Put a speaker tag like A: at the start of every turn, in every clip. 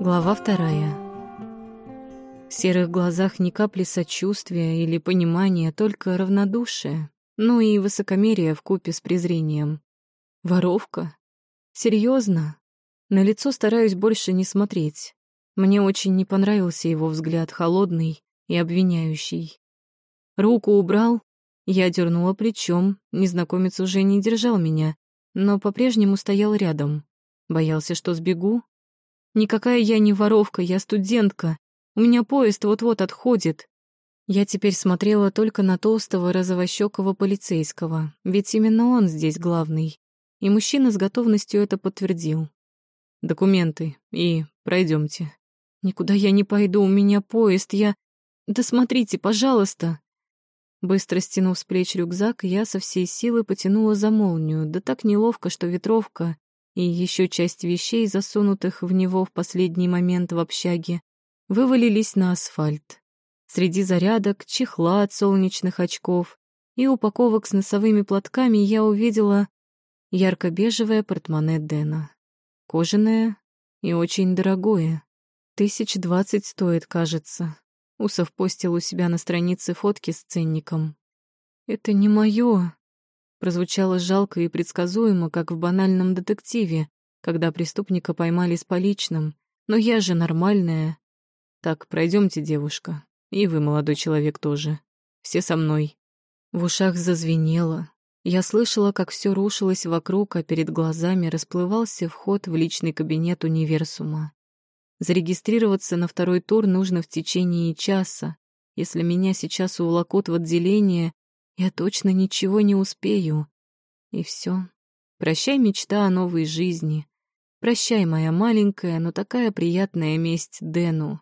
A: Глава вторая. В серых глазах ни капли сочувствия или понимания, только равнодушие, ну и высокомерие в купе с презрением. Воровка? Серьезно? На лицо стараюсь больше не смотреть. Мне очень не понравился его взгляд, холодный и обвиняющий. Руку убрал, я дернула плечом, незнакомец уже не держал меня, но по-прежнему стоял рядом. Боялся, что сбегу, Никакая я не воровка, я студентка. У меня поезд вот-вот отходит. Я теперь смотрела только на толстого розовощекого полицейского, ведь именно он здесь главный. И мужчина с готовностью это подтвердил. «Документы и пройдемте. «Никуда я не пойду, у меня поезд, я...» «Да смотрите, пожалуйста!» Быстро стянув с плеч рюкзак, я со всей силы потянула за молнию, да так неловко, что ветровка и еще часть вещей, засунутых в него в последний момент в общаге, вывалились на асфальт. Среди зарядок, чехла от солнечных очков и упаковок с носовыми платками я увидела ярко-бежевое портмоне Дэна. Кожаное и очень дорогое. Тысяч двадцать стоит, кажется. Усов постил у себя на странице фотки с ценником. «Это не мое», прозвучало жалко и предсказуемо, как в банальном детективе, когда преступника поймали с поличным. Но я же нормальная. Так, пройдемте, девушка. И вы, молодой человек, тоже. Все со мной. В ушах зазвенело. Я слышала, как все рушилось вокруг, а перед глазами расплывался вход в личный кабинет универсума. Зарегистрироваться на второй тур нужно в течение часа. Если меня сейчас уволокут в отделение, я точно ничего не успею. И все. Прощай, мечта о новой жизни. Прощай, моя маленькая, но такая приятная месть Дэну.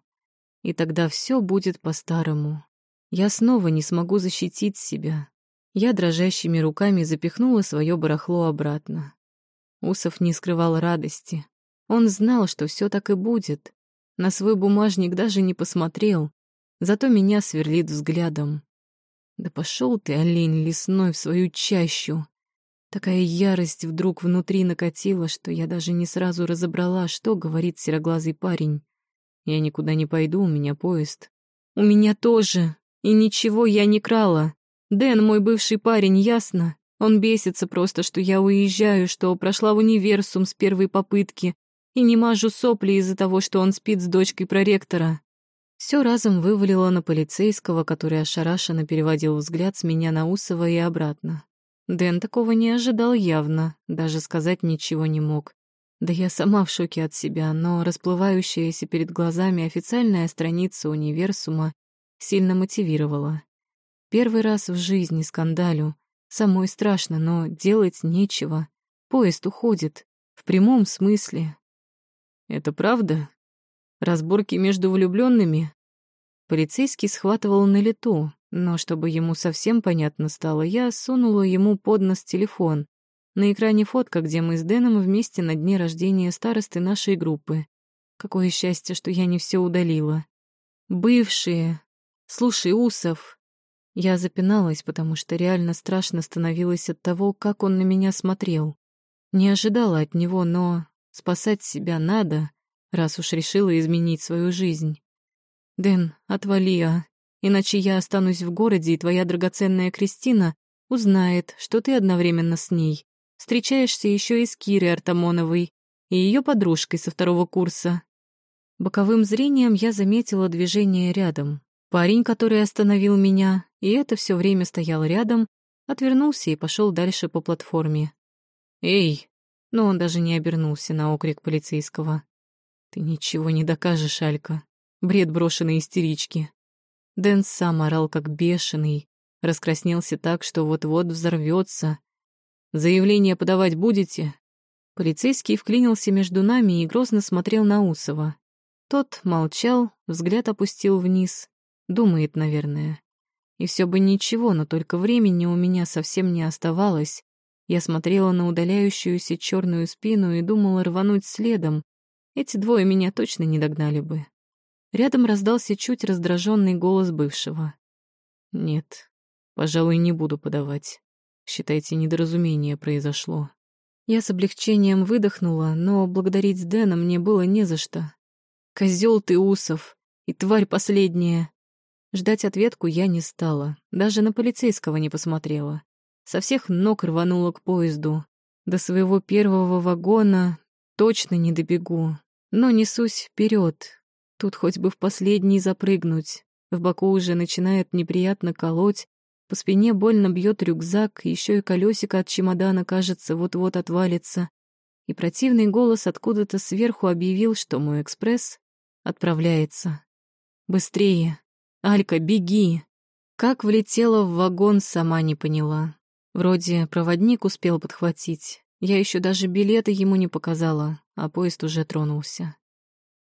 A: И тогда все будет по-старому. Я снова не смогу защитить себя. Я дрожащими руками запихнула свое барахло обратно. Усов не скрывал радости. Он знал, что все так и будет. На свой бумажник даже не посмотрел, зато меня сверлит взглядом. Да пошел ты, олень лесной, в свою чащу. Такая ярость вдруг внутри накатила, что я даже не сразу разобрала, что говорит сероглазый парень. Я никуда не пойду, у меня поезд. У меня тоже. И ничего я не крала. Дэн мой бывший парень, ясно? Он бесится просто, что я уезжаю, что прошла в универсум с первой попытки и не мажу сопли из-за того, что он спит с дочкой проректора. Все разом вывалило на полицейского, который ошарашенно переводил взгляд с меня на Усова и обратно. Дэн такого не ожидал явно, даже сказать ничего не мог. Да я сама в шоке от себя, но расплывающаяся перед глазами официальная страница универсума сильно мотивировала. Первый раз в жизни скандалю. Самой страшно, но делать нечего. Поезд уходит. В прямом смысле. «Это правда?» Разборки между влюбленными? Полицейский схватывал на лету, но чтобы ему совсем понятно стало, я сунула ему под нос телефон. На экране фотка, где мы с Дэном вместе на дне рождения старосты нашей группы. Какое счастье, что я не все удалила. Бывшие. Слушай, Усов. Я запиналась, потому что реально страшно становилось от того, как он на меня смотрел. Не ожидала от него, но спасать себя надо раз уж решила изменить свою жизнь. Дэн, отвали, а, иначе я останусь в городе, и твоя драгоценная Кристина узнает, что ты одновременно с ней встречаешься еще и с Кирой Артамоновой и ее подружкой со второго курса. Боковым зрением я заметила движение рядом. Парень, который остановил меня, и это все время стоял рядом, отвернулся и пошел дальше по платформе. «Эй!» Но он даже не обернулся на окрик полицейского. Ты ничего не докажешь, Алька. Бред брошенной истерички. Дэн сам орал как бешеный, раскраснелся так, что вот-вот взорвется. «Заявление подавать будете?» Полицейский вклинился между нами и грозно смотрел на Усова. Тот молчал, взгляд опустил вниз. Думает, наверное. И все бы ничего, но только времени у меня совсем не оставалось. Я смотрела на удаляющуюся черную спину и думала рвануть следом, эти двое меня точно не догнали бы. Рядом раздался чуть раздраженный голос бывшего. «Нет, пожалуй, не буду подавать. Считайте, недоразумение произошло». Я с облегчением выдохнула, но благодарить Дэна мне было не за что. Козел ты, Усов, и тварь последняя. Ждать ответку я не стала, даже на полицейского не посмотрела. Со всех ног рванула к поезду. До своего первого вагона точно не добегу, но несусь вперед. Тут хоть бы в последний запрыгнуть. В боку уже начинает неприятно колоть, по спине больно бьет рюкзак, еще и колесико от чемодана, кажется, вот-вот отвалится. И противный голос откуда-то сверху объявил, что мой экспресс отправляется. «Быстрее! Алька, беги!» Как влетела в вагон, сама не поняла. Вроде проводник успел подхватить. Я еще даже билеты ему не показала, а поезд уже тронулся.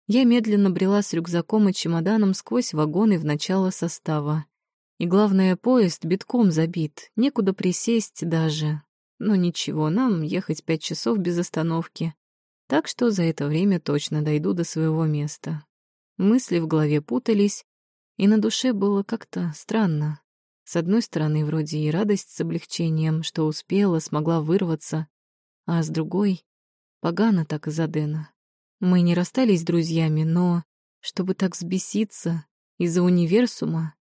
A: Я медленно брела с рюкзаком и чемоданом сквозь вагоны в начало состава. И главное, поезд битком забит, некуда присесть даже. Но ничего, нам ехать пять часов без остановки. Так что за это время точно дойду до своего места. Мысли в голове путались, и на душе было как-то странно. С одной стороны, вроде и радость с облегчением, что успела, смогла вырваться, а с другой — погано так из-за Дэна. Мы не расстались друзьями, но чтобы так взбеситься из-за универсума,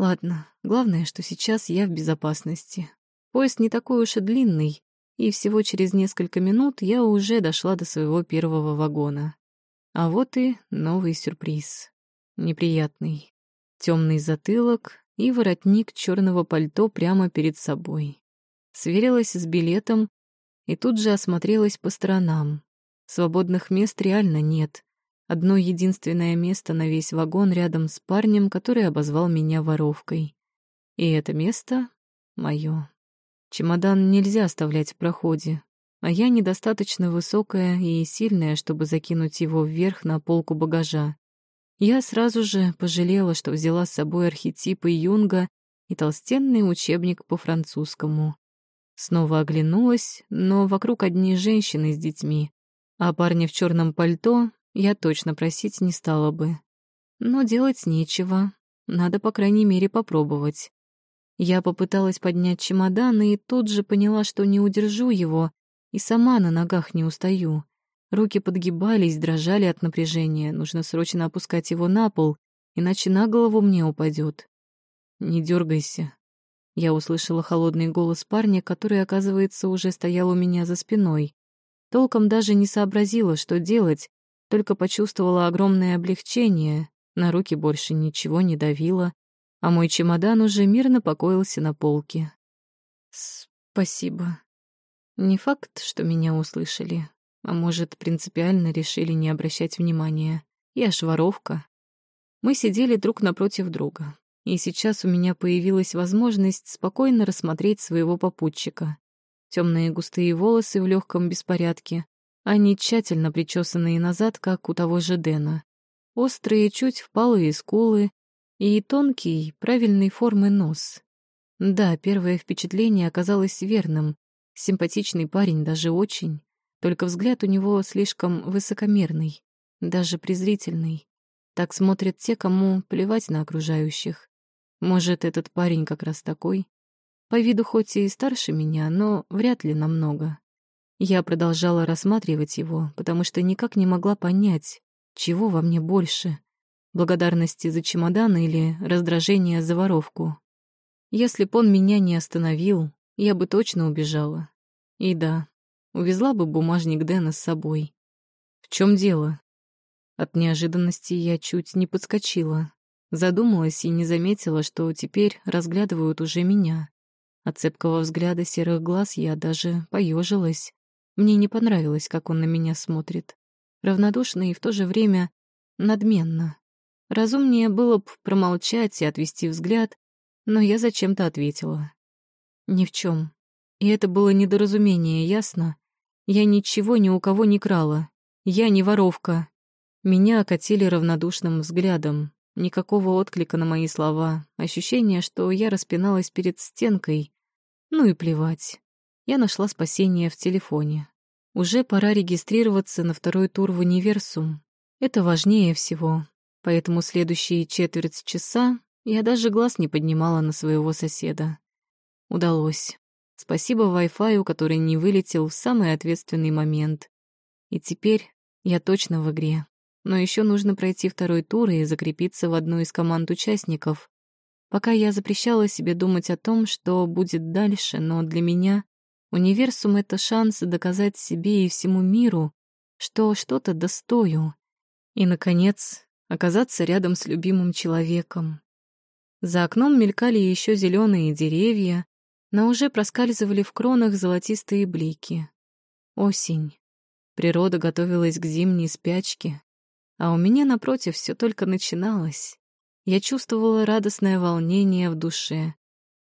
A: Ладно, главное, что сейчас я в безопасности. Поезд не такой уж и длинный, и всего через несколько минут я уже дошла до своего первого вагона. А вот и новый сюрприз. Неприятный. Темный затылок и воротник черного пальто прямо перед собой. Сверилась с билетом и тут же осмотрелась по сторонам. Свободных мест реально нет. Одно единственное место на весь вагон рядом с парнем, который обозвал меня воровкой. И это место — мое. Чемодан нельзя оставлять в проходе, а я недостаточно высокая и сильная, чтобы закинуть его вверх на полку багажа. Я сразу же пожалела, что взяла с собой архетипы Юнга и толстенный учебник по французскому. Снова оглянулась, но вокруг одни женщины с детьми, а парни в черном пальто я точно просить не стала бы. Но делать нечего, надо, по крайней мере, попробовать. Я попыталась поднять чемодан и тут же поняла, что не удержу его, и сама на ногах не устаю. Руки подгибались, дрожали от напряжения, нужно срочно опускать его на пол, иначе на голову мне упадет. «Не дергайся. Я услышала холодный голос парня, который, оказывается, уже стоял у меня за спиной. Толком даже не сообразила, что делать, только почувствовала огромное облегчение, на руки больше ничего не давило, а мой чемодан уже мирно покоился на полке. Спасибо. Не факт, что меня услышали, а может, принципиально решили не обращать внимания. Я ж воровка. Мы сидели друг напротив друга, и сейчас у меня появилась возможность спокойно рассмотреть своего попутчика. Темные густые волосы в легком беспорядке, они тщательно причесанные назад, как у того же Дэна. Острые, чуть впалые скулы и тонкий, правильной формы нос. Да, первое впечатление оказалось верным. Симпатичный парень даже очень. Только взгляд у него слишком высокомерный, даже презрительный. Так смотрят те, кому плевать на окружающих. Может, этот парень как раз такой? По виду хоть и старше меня, но вряд ли намного. Я продолжала рассматривать его, потому что никак не могла понять, чего во мне больше — благодарности за чемодан или раздражения за воровку. Если б он меня не остановил, я бы точно убежала. И да, увезла бы бумажник Дэна с собой. В чем дело? От неожиданности я чуть не подскочила. Задумалась и не заметила, что теперь разглядывают уже меня. От цепкого взгляда серых глаз я даже поежилась. Мне не понравилось, как он на меня смотрит. Равнодушно и в то же время надменно. Разумнее было бы промолчать и отвести взгляд, но я зачем-то ответила. Ни в чем. И это было недоразумение, ясно? Я ничего ни у кого не крала. Я не воровка. Меня окатили равнодушным взглядом. Никакого отклика на мои слова. Ощущение, что я распиналась перед стенкой. Ну и плевать. Я нашла спасение в телефоне. Уже пора регистрироваться на второй тур в универсум. Это важнее всего. Поэтому следующие четверть часа я даже глаз не поднимала на своего соседа. Удалось. Спасибо Wi-Fi, который не вылетел в самый ответственный момент. И теперь я точно в игре. Но еще нужно пройти второй тур и закрепиться в одной из команд участников. Пока я запрещала себе думать о том, что будет дальше, но для меня универсум — это шанс доказать себе и всему миру, что что-то достою. И, наконец, оказаться рядом с любимым человеком. За окном мелькали еще зеленые деревья, но уже проскальзывали в кронах золотистые блики. Осень. Природа готовилась к зимней спячке, а у меня, напротив, все только начиналось. Я чувствовала радостное волнение в душе.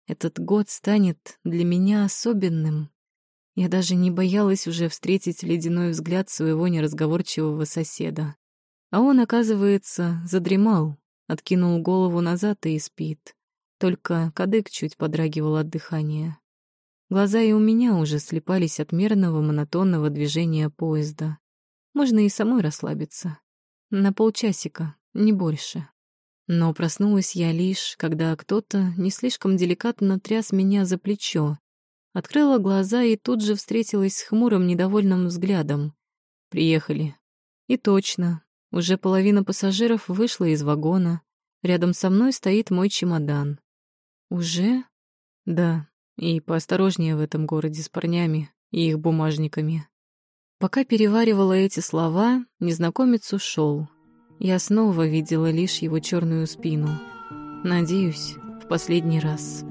A: Этот год станет для меня особенным. Я даже не боялась уже встретить ледяной взгляд своего неразговорчивого соседа. А он, оказывается, задремал, откинул голову назад и спит. Только кадык чуть подрагивал от дыхания. Глаза и у меня уже слепались от мерного монотонного движения поезда. Можно и самой расслабиться. На полчасика, не больше. Но проснулась я лишь, когда кто-то не слишком деликатно тряс меня за плечо. Открыла глаза и тут же встретилась с хмурым недовольным взглядом. Приехали. И точно, уже половина пассажиров вышла из вагона. Рядом со мной стоит мой чемодан. Уже? Да, и поосторожнее в этом городе с парнями и их бумажниками. Пока переваривала эти слова, незнакомец ушел. Я снова видела лишь его черную спину. Надеюсь, в последний раз.